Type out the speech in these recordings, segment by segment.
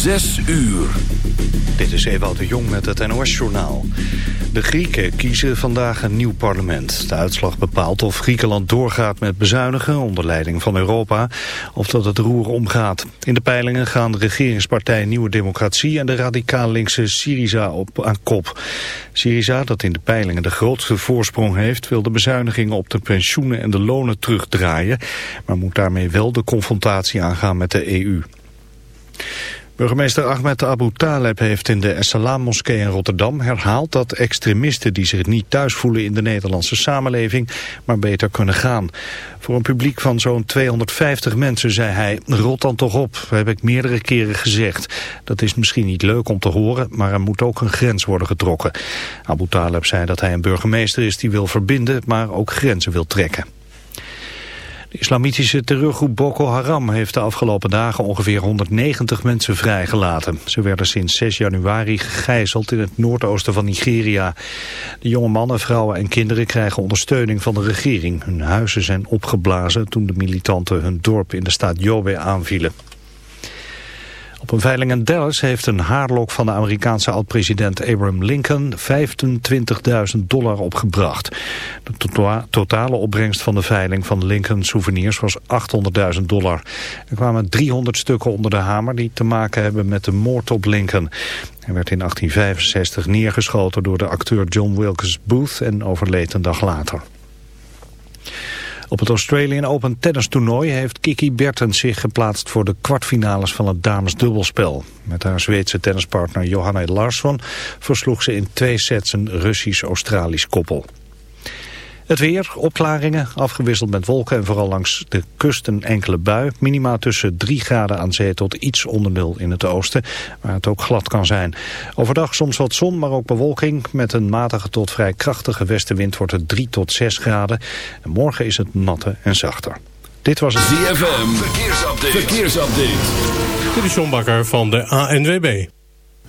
Zes uur. Dit is Ewout de Jong met het NOS-journaal. De Grieken kiezen vandaag een nieuw parlement. De uitslag bepaalt of Griekenland doorgaat met bezuinigen onder leiding van Europa... of dat het roer omgaat. In de peilingen gaan de regeringspartij Nieuwe Democratie... en de radicaal linkse Syriza op aan kop. Syriza, dat in de peilingen de grootste voorsprong heeft... wil de bezuinigingen op de pensioenen en de lonen terugdraaien... maar moet daarmee wel de confrontatie aangaan met de EU. Burgemeester Ahmed Abu Taleb heeft in de Essalam-moskee in Rotterdam herhaald dat extremisten die zich niet thuis voelen in de Nederlandse samenleving maar beter kunnen gaan. Voor een publiek van zo'n 250 mensen zei hij, rot dan toch op, heb ik meerdere keren gezegd. Dat is misschien niet leuk om te horen, maar er moet ook een grens worden getrokken. Abu Taleb zei dat hij een burgemeester is die wil verbinden, maar ook grenzen wil trekken. De islamitische terreurgroep Boko Haram heeft de afgelopen dagen ongeveer 190 mensen vrijgelaten. Ze werden sinds 6 januari gegijzeld in het noordoosten van Nigeria. De jonge mannen, vrouwen en kinderen krijgen ondersteuning van de regering. Hun huizen zijn opgeblazen toen de militanten hun dorp in de staat Yobe aanvielen. Op een veiling in Dallas heeft een haarlok van de Amerikaanse oud-president Abraham Lincoln 25.000 dollar opgebracht. De totale opbrengst van de veiling van Lincoln souvenirs was 800.000 dollar. Er kwamen 300 stukken onder de hamer die te maken hebben met de moord op Lincoln. Hij werd in 1865 neergeschoten door de acteur John Wilkes Booth en overleed een dag later. Op het Australian Open tennis toernooi heeft Kiki Bertens zich geplaatst voor de kwartfinales van het damesdubbelspel. Met haar Zweedse tennispartner Johanna Larsson versloeg ze in twee sets een Russisch-Australisch koppel. Het weer, opklaringen, afgewisseld met wolken en vooral langs de kust een enkele bui. Minima tussen 3 graden aan zee tot iets onder nul in het oosten, waar het ook glad kan zijn. Overdag soms wat zon, maar ook bewolking. Met een matige tot vrij krachtige westenwind wordt het 3 tot 6 graden. En morgen is het natte en zachter. Dit was het ZFM, verkeersupdate. verkeersupdate. Dit is van de ANWB.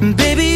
Baby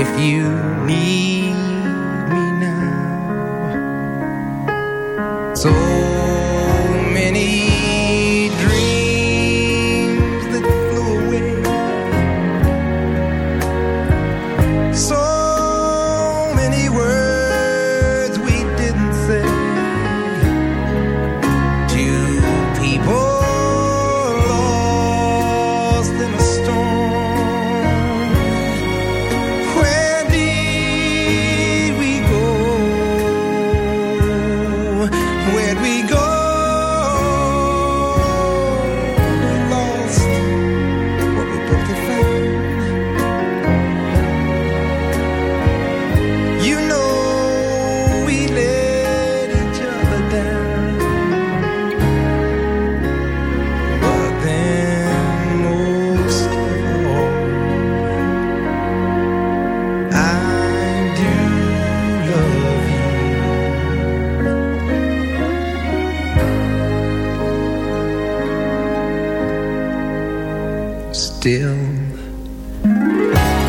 if you need Música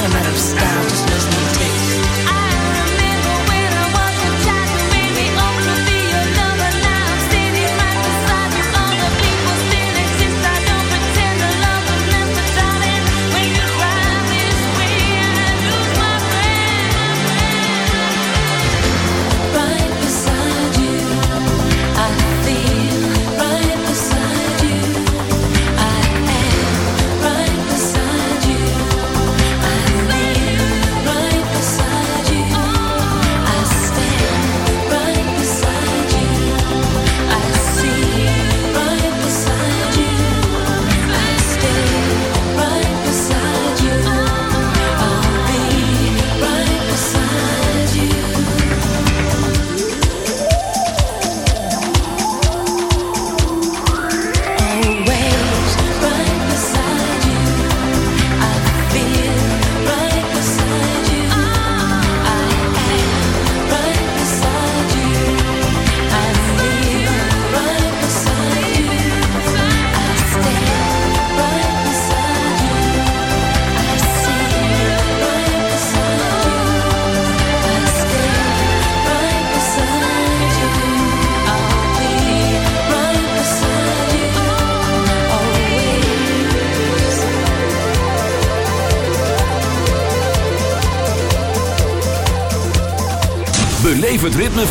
time out of style.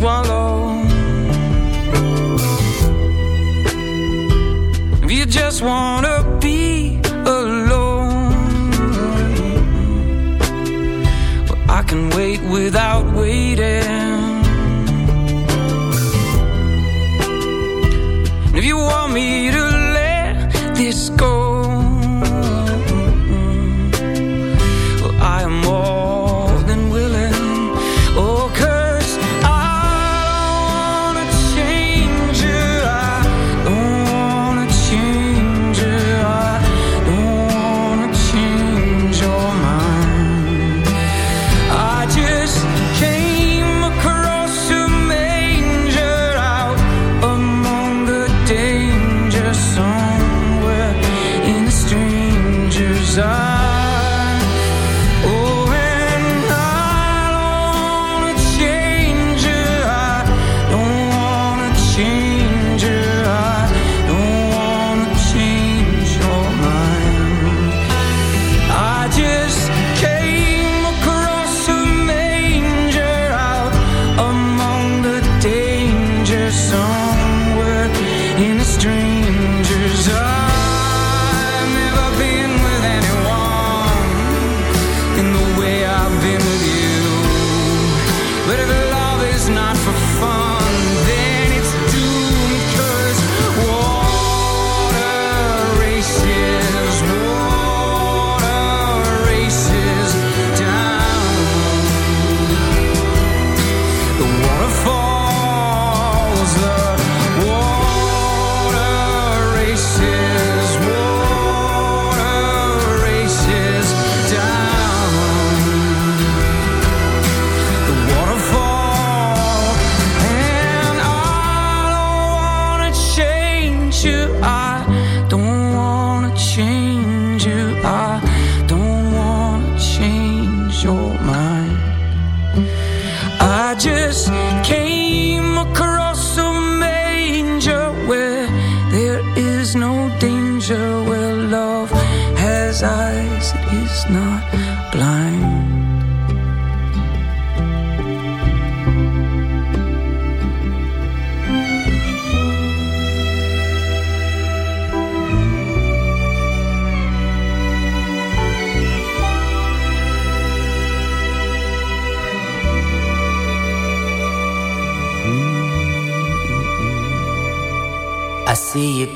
swallow. If you just wanna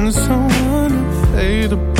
been so unavailable